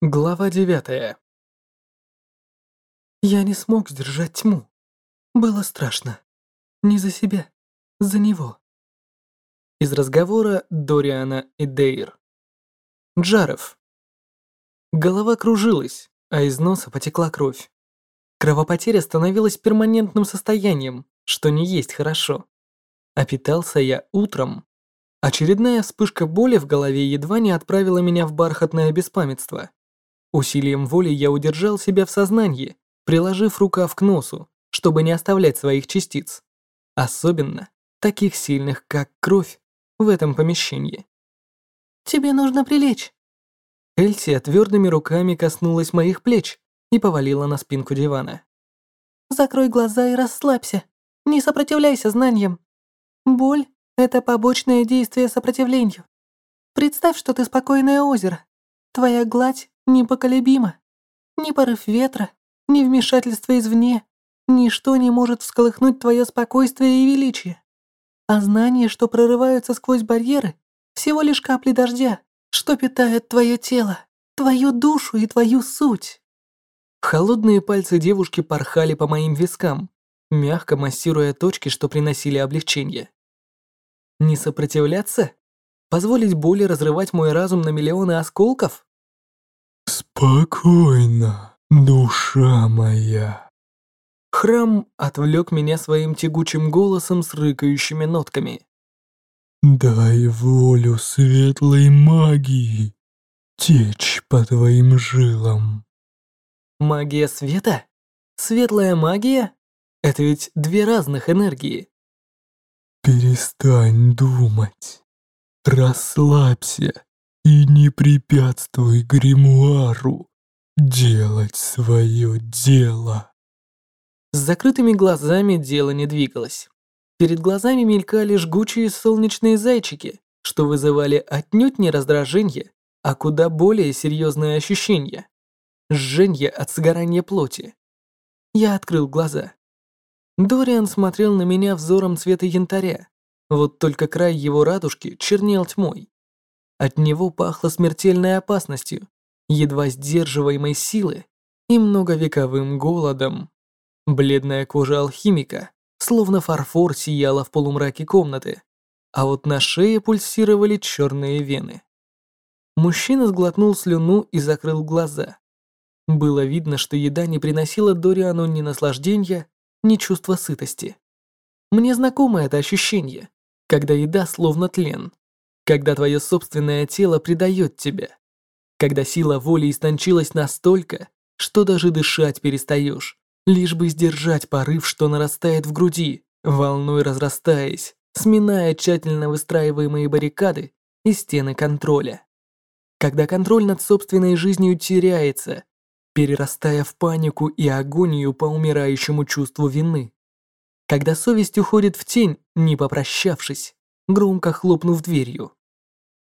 Глава девятая. Я не смог сдержать тьму. Было страшно. Не за себя, за него. Из разговора Дориана и Дейр. Джаров. Голова кружилась, а из носа потекла кровь. Кровопотеря становилась перманентным состоянием, что не есть хорошо. А питался я утром. Очередная вспышка боли в голове едва не отправила меня в бархатное беспамятство. Усилием воли я удержал себя в сознании, приложив рукав к носу, чтобы не оставлять своих частиц. Особенно таких сильных, как кровь, в этом помещении. «Тебе нужно прилечь». Эльсия твердыми руками коснулась моих плеч и повалила на спинку дивана. «Закрой глаза и расслабься. Не сопротивляйся знаниям. Боль — это побочное действие сопротивлению. Представь, что ты спокойное озеро. Твоя гладь непоколебимо. Ни порыв ветра, ни вмешательство извне, ничто не может всколыхнуть твое спокойствие и величие. А знание, что прорываются сквозь барьеры, всего лишь капли дождя, что питает твое тело, твою душу и твою суть. Холодные пальцы девушки порхали по моим вискам, мягко массируя точки, что приносили облегчение. Не сопротивляться? Позволить боли разрывать мой разум на миллионы осколков? «Спокойно, душа моя». Храм отвлек меня своим тягучим голосом с рыкающими нотками. «Дай волю светлой магии течь по твоим жилам». Магия света? Светлая магия? Это ведь две разных энергии. Перестань думать. Расслабься и не препятствуй гримуару делать свое дело. С закрытыми глазами дело не двигалось. Перед глазами мелькали жгучие солнечные зайчики, что вызывали отнюдь не раздражение, а куда более серьезное ощущение – жжение от сгорания плоти. Я открыл глаза. Дориан смотрел на меня взором цвета янтаря, вот только край его радужки чернел тьмой. От него пахло смертельной опасностью, едва сдерживаемой силы и многовековым голодом. Бледная кожа алхимика, словно фарфор, сияла в полумраке комнаты, а вот на шее пульсировали черные вены. Мужчина сглотнул слюну и закрыл глаза. Было видно, что еда не приносила Дориану ни наслаждения, ни чувства сытости. Мне знакомо это ощущение, когда еда словно тлен, когда твое собственное тело предает тебя. Когда сила воли истончилась настолько, что даже дышать перестаешь, лишь бы сдержать порыв, что нарастает в груди, волной разрастаясь, сминая тщательно выстраиваемые баррикады и стены контроля. Когда контроль над собственной жизнью теряется, перерастая в панику и агонию по умирающему чувству вины. Когда совесть уходит в тень, не попрощавшись, громко хлопнув дверью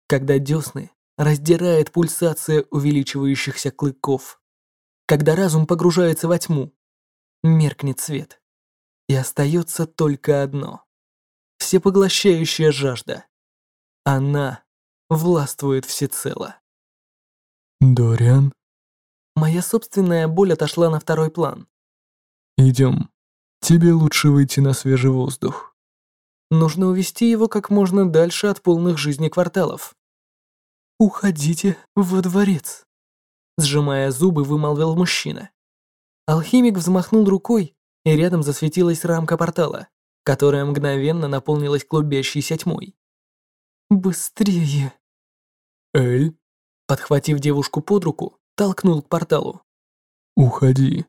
когда десны раздирает пульсация увеличивающихся клыков, когда разум погружается во тьму, меркнет свет, и остается только одно — всепоглощающая жажда. Она властвует всецело. «Дориан?» Моя собственная боль отошла на второй план. «Идем. Тебе лучше выйти на свежий воздух». Нужно увести его как можно дальше от полных жизни кварталов. «Уходите во дворец», — сжимая зубы, вымолвил мужчина. Алхимик взмахнул рукой, и рядом засветилась рамка портала, которая мгновенно наполнилась клубящейся тьмой. «Быстрее!» «Эль?» Подхватив девушку под руку, толкнул к порталу. «Уходи.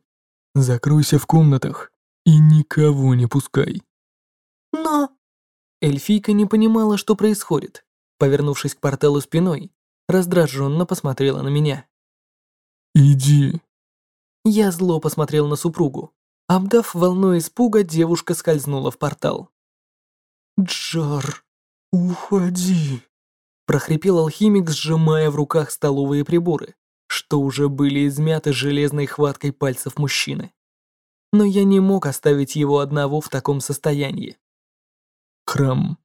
Закройся в комнатах и никого не пускай». «Но...» Эльфийка не понимала, что происходит. Повернувшись к порталу спиной, раздраженно посмотрела на меня. «Иди». Я зло посмотрел на супругу. Обдав волной испуга, девушка скользнула в портал. «Джар, уходи», – прохрипел алхимик, сжимая в руках столовые приборы, что уже были измяты железной хваткой пальцев мужчины. Но я не мог оставить его одного в таком состоянии. «Храм,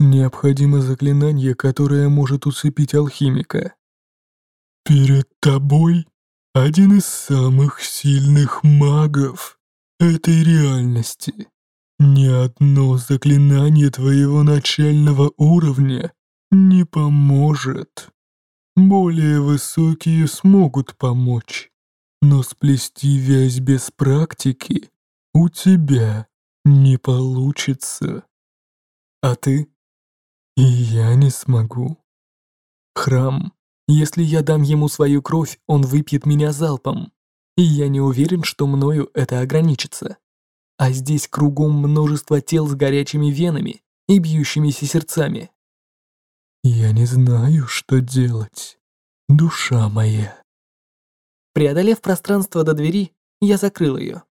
Необходимо заклинание, которое может усыпить алхимика. Перед тобой один из самых сильных магов этой реальности. Ни одно заклинание твоего начального уровня не поможет. Более высокие смогут помочь, но сплести вязь без практики у тебя не получится. А ты? И я не смогу. Храм. Если я дам ему свою кровь, он выпьет меня залпом. И я не уверен, что мною это ограничится. А здесь кругом множество тел с горячими венами и бьющимися сердцами. Я не знаю, что делать, душа моя. Преодолев пространство до двери, я закрыл ее.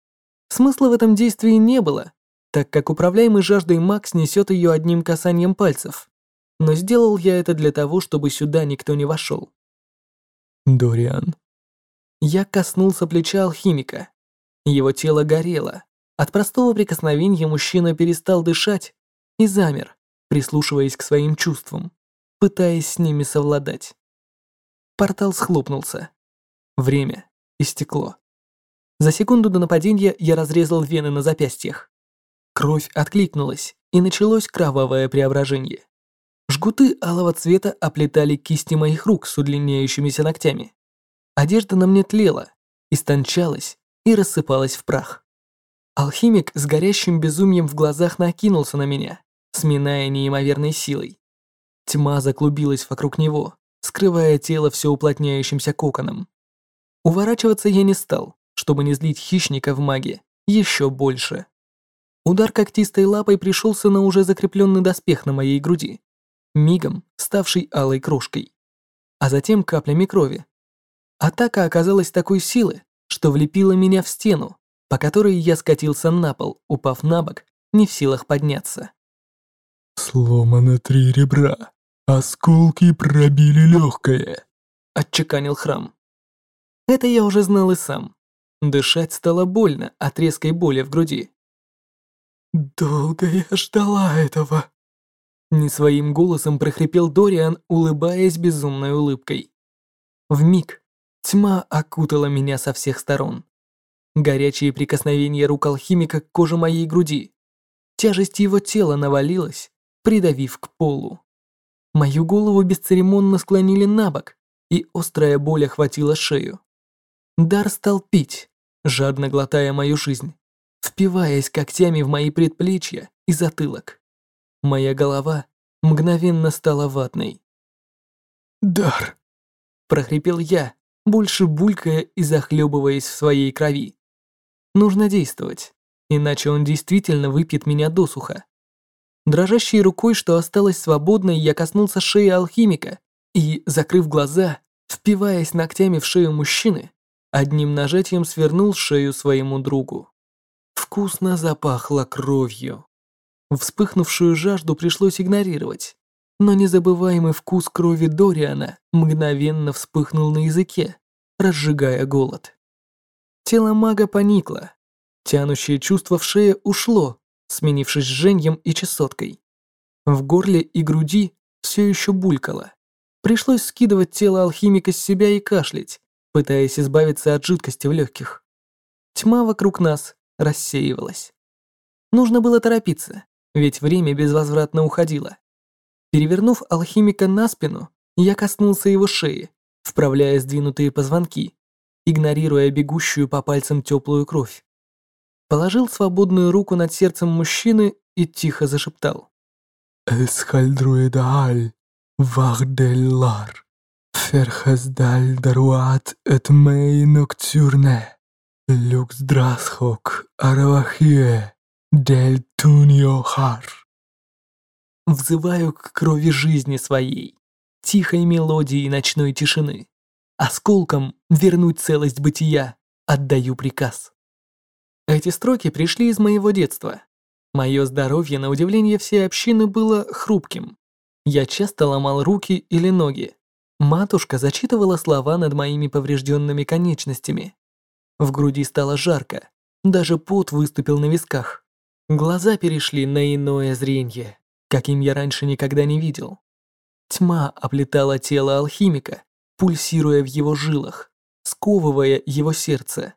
Смысла в этом действии не было, так как управляемый жаждой Макс несет ее одним касанием пальцев. Но сделал я это для того, чтобы сюда никто не вошел. Дориан. Я коснулся плеча алхимика. Его тело горело. От простого прикосновения мужчина перестал дышать и замер, прислушиваясь к своим чувствам, пытаясь с ними совладать. Портал схлопнулся. Время истекло. За секунду до нападения я разрезал вены на запястьях. Кровь откликнулась, и началось кровавое преображение. Жгуты алого цвета оплетали кисти моих рук с удлиняющимися ногтями. Одежда на мне тлела, истончалась и рассыпалась в прах. Алхимик с горящим безумием в глазах накинулся на меня, сминая неимоверной силой. Тьма заклубилась вокруг него, скрывая тело все уплотняющимся коконом. Уворачиваться я не стал, чтобы не злить хищника в маге еще больше. Удар когтистой лапой пришелся на уже закрепленный доспех на моей груди, мигом ставший алой крошкой, а затем каплями крови. Атака оказалась такой силы, что влепила меня в стену, по которой я скатился на пол, упав на бок, не в силах подняться. «Сломано три ребра, осколки пробили легкое», — отчеканил храм. Это я уже знал и сам. Дышать стало больно от резкой боли в груди. «Долго я ждала этого!» Не своим голосом прохрипел Дориан, улыбаясь безумной улыбкой. В миг тьма окутала меня со всех сторон. Горячие прикосновения рук алхимика к коже моей груди. Тяжесть его тела навалилась, придавив к полу. Мою голову бесцеремонно склонили на бок, и острая боль охватила шею. Дар стал пить, жадно глотая мою жизнь впиваясь когтями в мои предплечья и затылок. Моя голова мгновенно стала ватной. «Дар!» – прохрипел я, больше булькая и захлебываясь в своей крови. Нужно действовать, иначе он действительно выпьет меня досуха. Дрожащей рукой, что осталась свободной, я коснулся шеи алхимика и, закрыв глаза, впиваясь ногтями в шею мужчины, одним нажатием свернул шею своему другу. Вкусно запахло кровью. Вспыхнувшую жажду пришлось игнорировать, но незабываемый вкус крови Дориана мгновенно вспыхнул на языке, разжигая голод. Тело мага поникло, тянущее чувство в шее ушло, сменившись жжением и чесоткой. В горле и груди все еще булькало. Пришлось скидывать тело алхимика с себя и кашлять, пытаясь избавиться от жидкости в легких. Тьма вокруг нас рассеивалась. Нужно было торопиться, ведь время безвозвратно уходило. Перевернув алхимика на спину, я коснулся его шеи, вправляя сдвинутые позвонки, игнорируя бегущую по пальцам теплую кровь. Положил свободную руку над сердцем мужчины и тихо зашептал. «Эсхальдруэдааль, вахделлар, ферхаздаль даруат эт мей ноктюрне». Люкс драсхок аравахие дель туньохар. Взываю к крови жизни своей, тихой мелодии ночной тишины. Осколком вернуть целость бытия отдаю приказ. Эти строки пришли из моего детства. Мое здоровье, на удивление всей общины, было хрупким. Я часто ломал руки или ноги. Матушка зачитывала слова над моими поврежденными конечностями. В груди стало жарко, даже пот выступил на висках. Глаза перешли на иное зрение, каким я раньше никогда не видел. Тьма оплетала тело алхимика, пульсируя в его жилах, сковывая его сердце.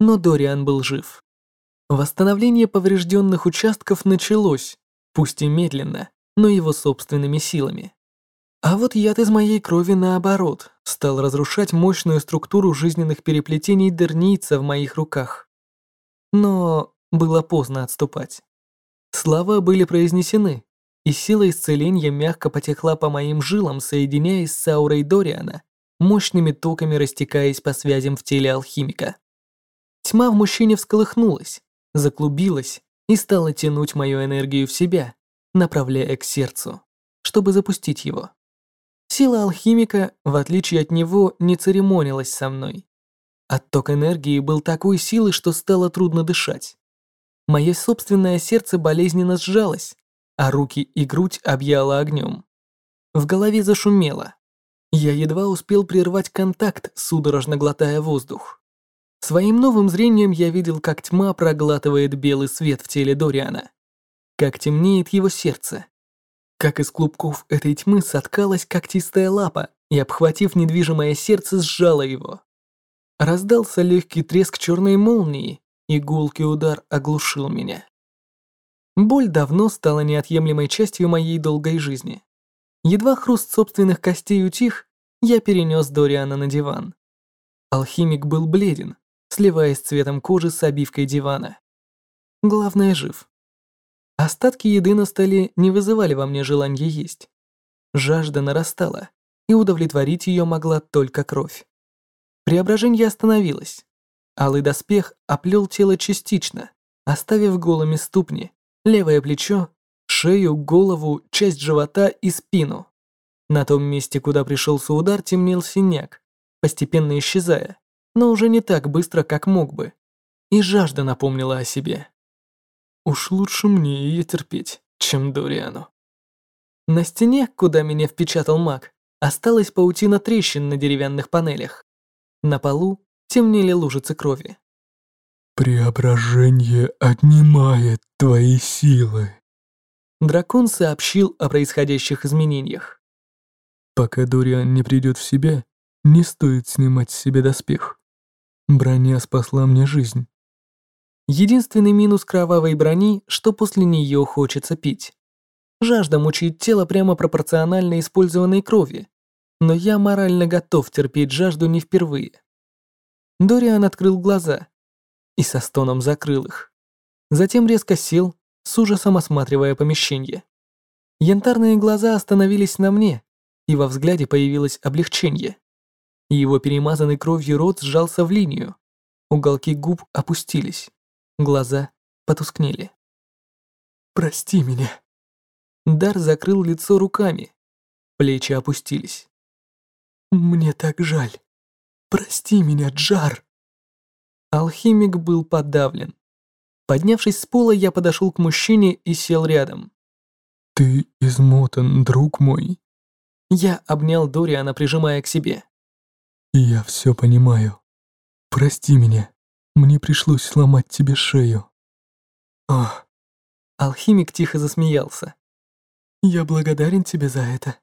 Но Дориан был жив. Восстановление поврежденных участков началось, пусть и медленно, но его собственными силами. А вот яд из моей крови, наоборот, стал разрушать мощную структуру жизненных переплетений дерница в моих руках. Но было поздно отступать. Слова были произнесены, и сила исцеления мягко потекла по моим жилам, соединяясь с аурой Дориана, мощными токами растекаясь по связям в теле алхимика. Тьма в мужчине всколыхнулась, заклубилась и стала тянуть мою энергию в себя, направляя к сердцу, чтобы запустить его. Сила алхимика, в отличие от него, не церемонилась со мной. Отток энергии был такой силы, что стало трудно дышать. Мое собственное сердце болезненно сжалось, а руки и грудь объяло огнем. В голове зашумело. Я едва успел прервать контакт, судорожно глотая воздух. Своим новым зрением я видел, как тьма проглатывает белый свет в теле Дориана. Как темнеет его сердце. Как из клубков этой тьмы соткалась когтистая лапа и, обхватив недвижимое сердце, сжала его. Раздался легкий треск черной молнии, и удар оглушил меня. Боль давно стала неотъемлемой частью моей долгой жизни. Едва хруст собственных костей утих, я перенес Дориана на диван. Алхимик был бледен, сливаясь цветом кожи с обивкой дивана. Главное, жив. Остатки еды на столе не вызывали во мне желания есть. Жажда нарастала, и удовлетворить ее могла только кровь. Преображение остановилось. Алый доспех оплел тело частично, оставив голыми ступни, левое плечо, шею, голову, часть живота и спину. На том месте, куда пришелся удар, темнел синяк, постепенно исчезая, но уже не так быстро, как мог бы. И жажда напомнила о себе. Уж лучше мне ее терпеть, чем Дориану. На стене, куда меня впечатал маг, осталась паутина трещин на деревянных панелях. На полу темнели лужицы крови. «Преображение отнимает твои силы», Дракон сообщил о происходящих изменениях. «Пока Дориан не придет в себя, не стоит снимать с себя доспех. Броня спасла мне жизнь». Единственный минус кровавой брони, что после нее хочется пить. Жажда мучает тело прямо пропорционально использованной крови, но я морально готов терпеть жажду не впервые. Дориан открыл глаза и со стоном закрыл их. Затем резко сел, с ужасом осматривая помещение. Янтарные глаза остановились на мне, и во взгляде появилось облегчение. Его перемазанный кровью рот сжался в линию. Уголки губ опустились. Глаза потускнели. «Прости меня». Дар закрыл лицо руками. Плечи опустились. «Мне так жаль. Прости меня, Джар». Алхимик был подавлен. Поднявшись с пола, я подошел к мужчине и сел рядом. «Ты измотан, друг мой». Я обнял Дориана, прижимая к себе. «Я все понимаю. Прости меня. Мне пришлось сломать тебе шею». «Ох». Алхимик тихо засмеялся. «Я благодарен тебе за это.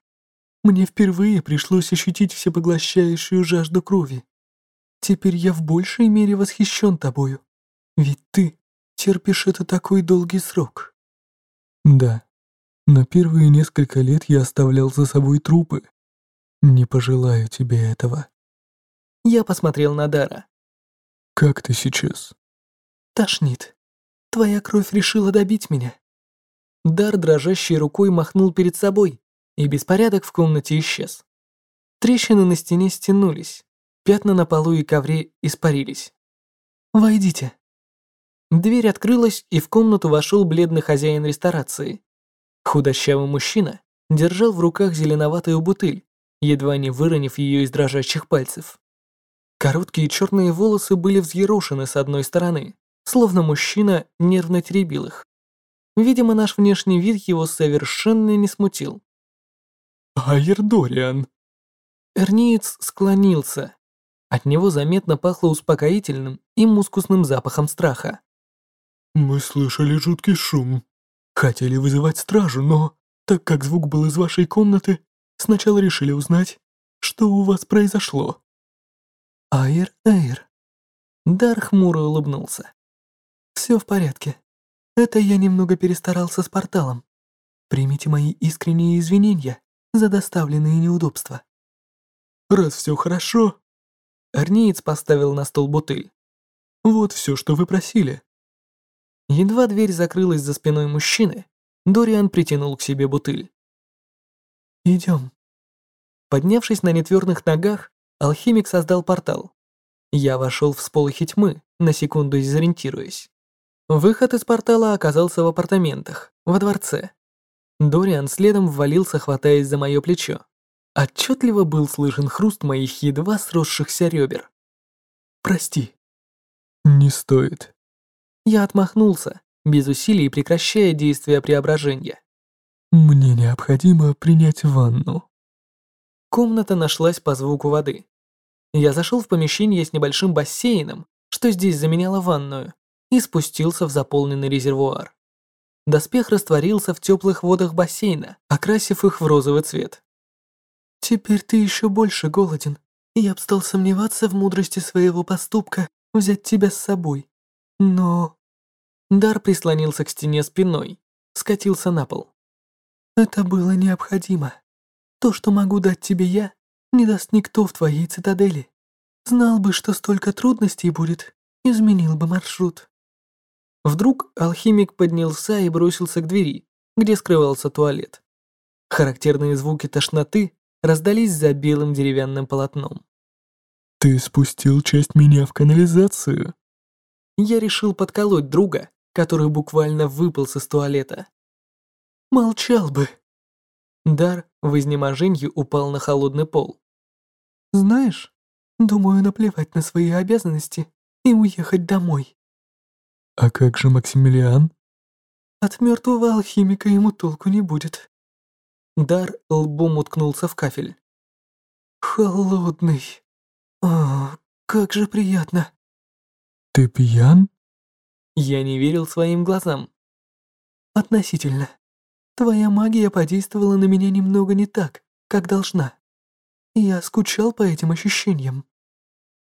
Мне впервые пришлось ощутить всепоглощающую жажду крови. Теперь я в большей мере восхищен тобою. Ведь ты терпишь это такой долгий срок. Да, но первые несколько лет я оставлял за собой трупы. Не пожелаю тебе этого. Я посмотрел на Дара. Как ты сейчас? Тошнит. Твоя кровь решила добить меня. Дар дрожащей рукой махнул перед собой, и беспорядок в комнате исчез. Трещины на стене стянулись, пятна на полу и ковре испарились. «Войдите», Дверь открылась, и в комнату вошел бледный хозяин ресторации. Худощавый мужчина держал в руках зеленоватую бутыль, едва не выронив ее из дрожащих пальцев. Короткие черные волосы были взъерошены с одной стороны, словно мужчина нервно теребил их. Видимо, наш внешний вид его совершенно не смутил. «Айрдориан!» Эрниец склонился. От него заметно пахло успокоительным и мускусным запахом страха. «Мы слышали жуткий шум. Хотели вызывать стражу, но, так как звук был из вашей комнаты, сначала решили узнать, Что у вас произошло?» «Айр, Айр». Дар хмуро улыбнулся. «Все в порядке. Это я немного перестарался с порталом. Примите мои искренние извинения за доставленные неудобства». «Раз все хорошо...» Арниец поставил на стол бутыль. «Вот все, что вы просили». Едва дверь закрылась за спиной мужчины, Дориан притянул к себе бутыль. «Идем». Поднявшись на нетвердых ногах, алхимик создал портал. Я вошел в сполохи тьмы, на секунду дезориентируясь. Выход из портала оказался в апартаментах, во дворце. Дориан следом ввалился, хватаясь за мое плечо. Отчетливо был слышен хруст моих едва сросшихся ребер. «Прости». «Не стоит». Я отмахнулся, без усилий прекращая действие преображения. «Мне необходимо принять ванну». Комната нашлась по звуку воды. Я зашел в помещение с небольшим бассейном, что здесь заменяло ванную, и спустился в заполненный резервуар. Доспех растворился в теплых водах бассейна, окрасив их в розовый цвет. «Теперь ты еще больше голоден, и я б стал сомневаться в мудрости своего поступка взять тебя с собой. Но...» Дар прислонился к стене спиной, скатился на пол. «Это было необходимо. То, что могу дать тебе я, не даст никто в твоей цитадели. Знал бы, что столько трудностей будет, изменил бы маршрут». Вдруг алхимик поднялся и бросился к двери, где скрывался туалет. Характерные звуки тошноты раздались за белым деревянным полотном. «Ты спустил часть меня в канализацию?» Я решил подколоть друга, который буквально выполз из туалета. «Молчал бы!» Дар в изнеможении упал на холодный пол. «Знаешь, думаю наплевать на свои обязанности и уехать домой». «А как же Максимилиан?» «От мертвого алхимика ему толку не будет». Дар лбом уткнулся в кафель. «Холодный. О, как же приятно». «Ты пьян?» Я не верил своим глазам. Относительно. Твоя магия подействовала на меня немного не так, как должна. Я скучал по этим ощущениям.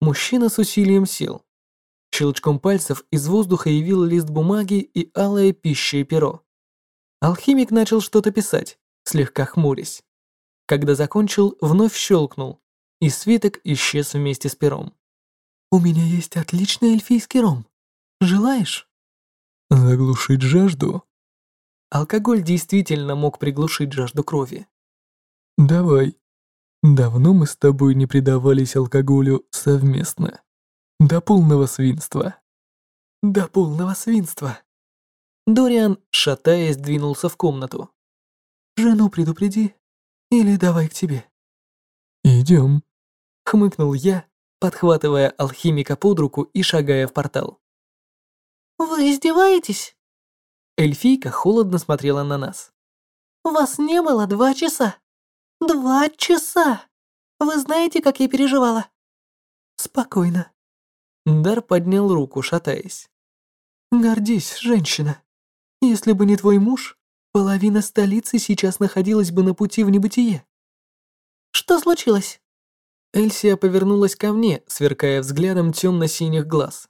Мужчина с усилием сел. Щелчком пальцев из воздуха явил лист бумаги и алое пища и перо. Алхимик начал что-то писать, слегка хмурясь. Когда закончил, вновь щелкнул, и свиток исчез вместе с пером. «У меня есть отличный эльфийский ром. Желаешь? Заглушить жажду? Алкоголь действительно мог приглушить жажду крови. Давай. Давно мы с тобой не предавались алкоголю совместно. До полного свинства. До полного свинства. Дориан, шатаясь, двинулся в комнату. «Жену предупреди, или давай к тебе». «Идем», — хмыкнул я, подхватывая алхимика под руку и шагая в портал. «Вы издеваетесь?» Эльфийка холодно смотрела на нас. «Вас не было два часа. Два часа! Вы знаете, как я переживала?» «Спокойно». Дар поднял руку, шатаясь. «Гордись, женщина. Если бы не твой муж, половина столицы сейчас находилась бы на пути в небытие». «Что случилось?» Эльсия повернулась ко мне, сверкая взглядом темно-синих глаз.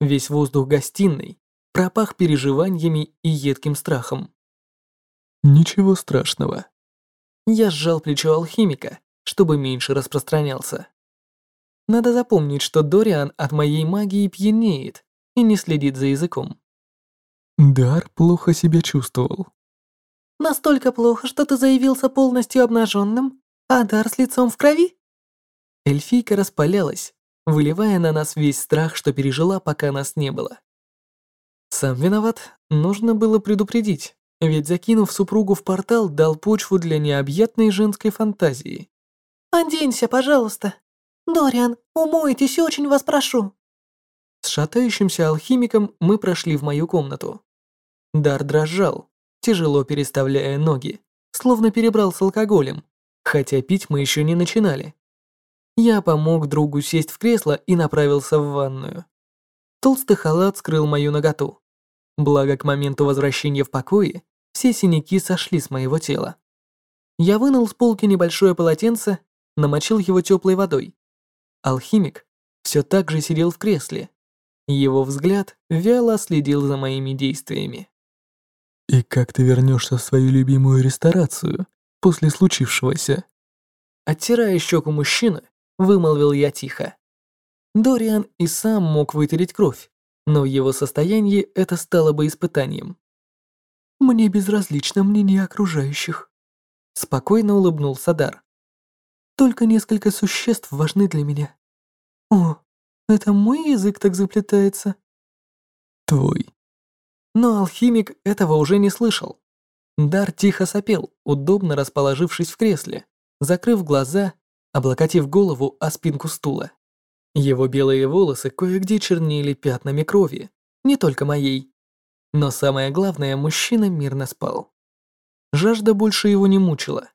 Весь воздух гостиной пропах переживаниями и едким страхом. Ничего страшного. Я сжал плечо алхимика, чтобы меньше распространялся. Надо запомнить, что Дориан от моей магии пьянеет и не следит за языком. Дар плохо себя чувствовал. Настолько плохо, что ты заявился полностью обнаженным, а Дар с лицом в крови? Эльфийка распалялась, выливая на нас весь страх, что пережила, пока нас не было. Сам виноват, нужно было предупредить, ведь закинув супругу в портал, дал почву для необъятной женской фантазии. «Оденься, пожалуйста. Дориан, умойтесь, очень вас прошу». С шатающимся алхимиком мы прошли в мою комнату. Дар дрожал, тяжело переставляя ноги, словно перебрал с алкоголем, хотя пить мы еще не начинали. Я помог другу сесть в кресло и направился в ванную. Толстый халат скрыл мою наготу. Благо, к моменту возвращения в покое все синяки сошли с моего тела. Я вынул с полки небольшое полотенце, намочил его теплой водой. Алхимик все так же сидел в кресле. Его взгляд вяло следил за моими действиями. «И как ты вернешься в свою любимую ресторацию после случившегося?» Оттирая щеку мужчины, вымолвил я тихо. Дориан и сам мог вытереть кровь, но в его состоянии это стало бы испытанием. «Мне безразлично мнение окружающих», — спокойно улыбнулся Дар. «Только несколько существ важны для меня. О, это мой язык так заплетается?» «Твой». Но алхимик этого уже не слышал. Дар тихо сопел, удобно расположившись в кресле, закрыв глаза, облокотив голову о спинку стула. Его белые волосы кое-где чернели пятнами крови, не только моей. Но самое главное, мужчина мирно спал. Жажда больше его не мучила,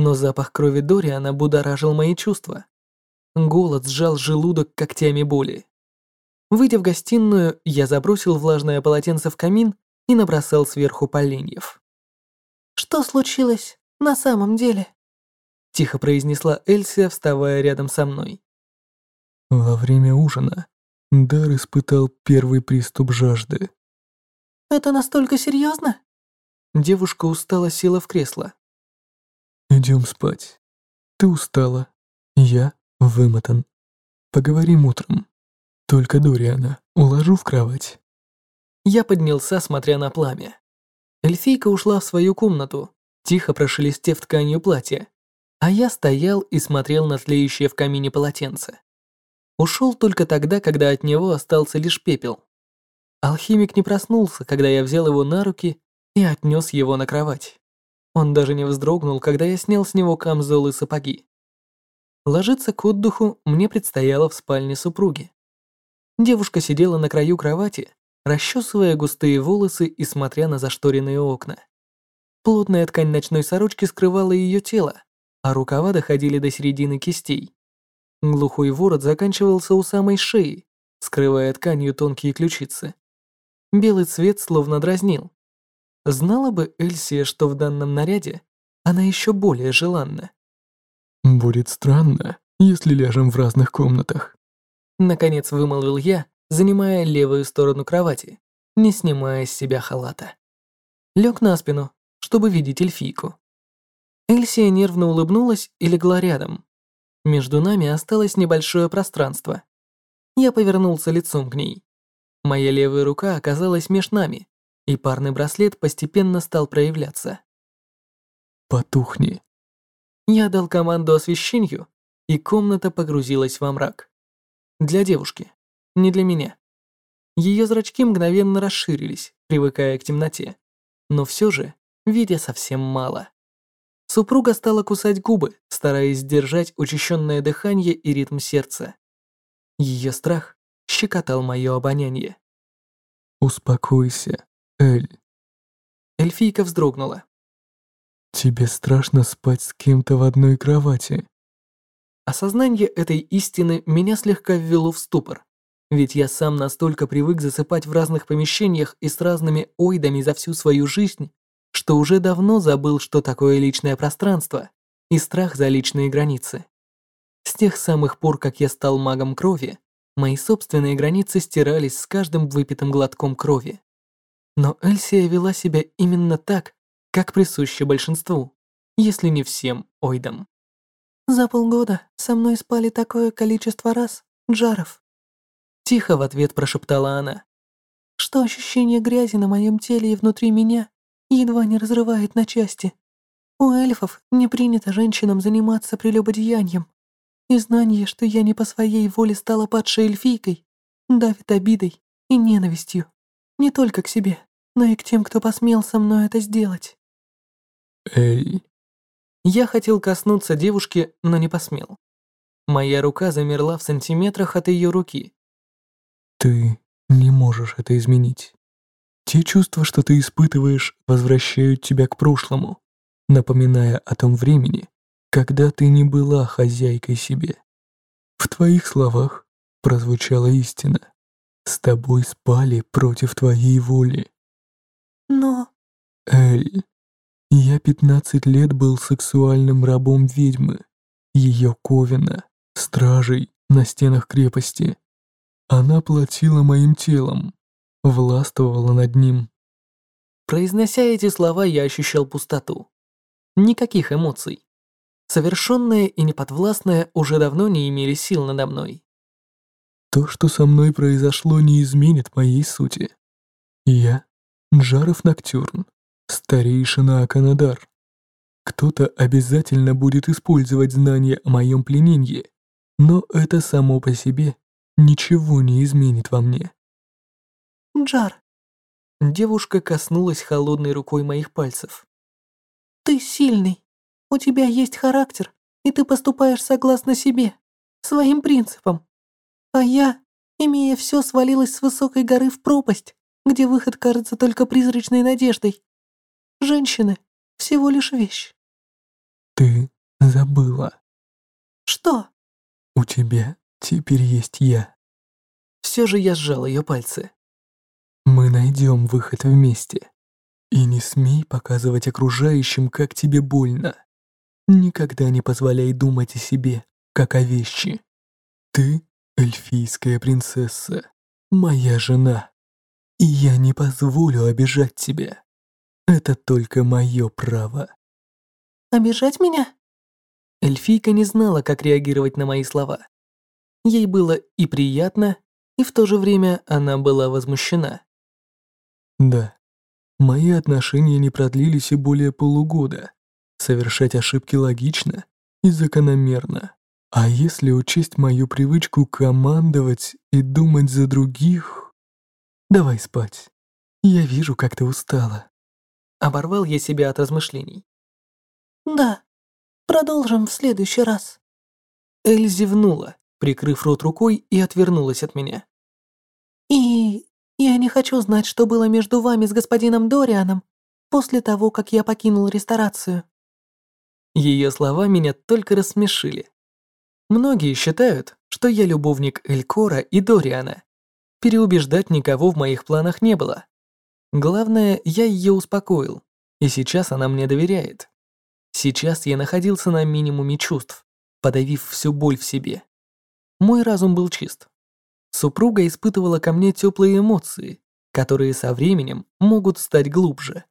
но запах крови Дориана будоражил мои чувства. Голод сжал желудок когтями боли. Выйдя в гостиную, я забросил влажное полотенце в камин и набросал сверху поленьев. «Что случилось на самом деле?» Тихо произнесла Эльсия, вставая рядом со мной. Во время ужина Дар испытал первый приступ жажды. «Это настолько серьезно? Девушка устало села в кресло. Идем спать. Ты устала. Я вымотан. Поговорим утром. Только Дориана уложу в кровать». Я поднялся, смотря на пламя. Эльфийка ушла в свою комнату, тихо прошелестев тканью платья, а я стоял и смотрел на тлеющее в камине полотенце. Ушел только тогда, когда от него остался лишь пепел. Алхимик не проснулся, когда я взял его на руки и отнес его на кровать. Он даже не вздрогнул, когда я снял с него камзол и сапоги. Ложиться к отдыху мне предстояло в спальне супруги. Девушка сидела на краю кровати, расчесывая густые волосы и смотря на зашторенные окна. Плотная ткань ночной сорочки скрывала ее тело, а рукава доходили до середины кистей. Глухой ворот заканчивался у самой шеи, скрывая тканью тонкие ключицы. Белый цвет словно дразнил. Знала бы Эльсия, что в данном наряде она еще более желанна. «Будет странно, если ляжем в разных комнатах», Наконец вымолвил я, занимая левую сторону кровати, не снимая с себя халата. Лег на спину, чтобы видеть эльфийку. Эльсия нервно улыбнулась и легла рядом, между нами осталось небольшое пространство. Я повернулся лицом к ней. Моя левая рука оказалась меж нами, и парный браслет постепенно стал проявляться. «Потухни». Я дал команду освещению, и комната погрузилась во мрак. Для девушки, не для меня. Ее зрачки мгновенно расширились, привыкая к темноте, но все же видя совсем мало. Супруга стала кусать губы, стараясь сдержать учащенное дыхание и ритм сердца. Ее страх щекотал мое обоняние. «Успокойся, Эль». Эльфийка вздрогнула. «Тебе страшно спать с кем-то в одной кровати?» Осознание этой истины меня слегка ввело в ступор, ведь я сам настолько привык засыпать в разных помещениях и с разными ойдами за всю свою жизнь, что уже давно забыл, что такое личное пространство и страх за личные границы. С тех самых пор, как я стал магом крови, мои собственные границы стирались с каждым выпитым глотком крови. Но Эльсия вела себя именно так, как присуще большинству, если не всем ойдам. «За полгода со мной спали такое количество раз, Джаров». Тихо в ответ прошептала она. «Что ощущение грязи на моем теле и внутри меня едва не разрывает на части. У эльфов не принято женщинам заниматься прелюбодеянием. И знание, что я не по своей воле стала падшей эльфийкой, давит обидой и ненавистью. Не только к себе, но и к тем, кто посмел со мной это сделать. Эй. Я хотел коснуться девушки, но не посмел. Моя рука замерла в сантиметрах от ее руки. Ты не можешь это изменить. Те чувства, что ты испытываешь, возвращают тебя к прошлому, напоминая о том времени, когда ты не была хозяйкой себе. В твоих словах прозвучала истина. С тобой спали против твоей воли. Но... Эль, я пятнадцать лет был сексуальным рабом ведьмы. ее ковина, стражей на стенах крепости. Она платила моим телом, властвовала над ним. Произнося эти слова, я ощущал пустоту. Никаких эмоций. Совершенное и неподвластное уже давно не имели сил надо мной. То, что со мной произошло, не изменит моей сути. Я — Джаров Ноктюрн, старейшина Аканадар. Кто-то обязательно будет использовать знания о моем пленении, но это само по себе ничего не изменит во мне. Джар. Девушка коснулась холодной рукой моих пальцев. Ты сильный. У тебя есть характер, и ты поступаешь согласно себе, своим принципам. А я, имея все, свалилась с высокой горы в пропасть, где выход кажется только призрачной надеждой. Женщины — всего лишь вещь. Ты забыла. Что? У тебя теперь есть я. Все же я сжал ее пальцы. Мы найдем выход вместе. И не смей показывать окружающим, как тебе больно. Никогда не позволяй думать о себе, как о вещи. Ты — эльфийская принцесса, моя жена. И я не позволю обижать тебя. Это только мое право. Обижать меня? Эльфийка не знала, как реагировать на мои слова. Ей было и приятно, и в то же время она была возмущена. Да, мои отношения не продлились и более полугода. Совершать ошибки логично и закономерно. А если учесть мою привычку командовать и думать за других... Давай спать. Я вижу, как ты устала. Оборвал я себя от размышлений. Да, продолжим в следующий раз. Эль зевнула, прикрыв рот рукой и отвернулась от меня. И я не хочу знать, что было между вами с господином Дорианом после того, как я покинул ресторацию. Ее слова меня только рассмешили. Многие считают, что я любовник Элькора и Дориана. Переубеждать никого в моих планах не было. Главное, я ее успокоил, и сейчас она мне доверяет. Сейчас я находился на минимуме чувств, подавив всю боль в себе. Мой разум был чист. Супруга испытывала ко мне теплые эмоции, которые со временем могут стать глубже.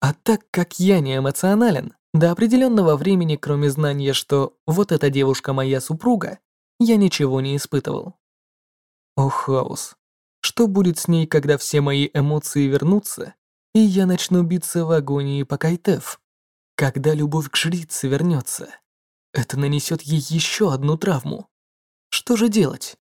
А так как я не эмоционален, до определенного времени, кроме знания, что вот эта девушка моя супруга, я ничего не испытывал. О, хаос. Что будет с ней, когда все мои эмоции вернутся, и я начну биться в агонии по Кайтеф? Когда любовь к жрице вернется? Это нанесет ей еще одну травму. Что же делать?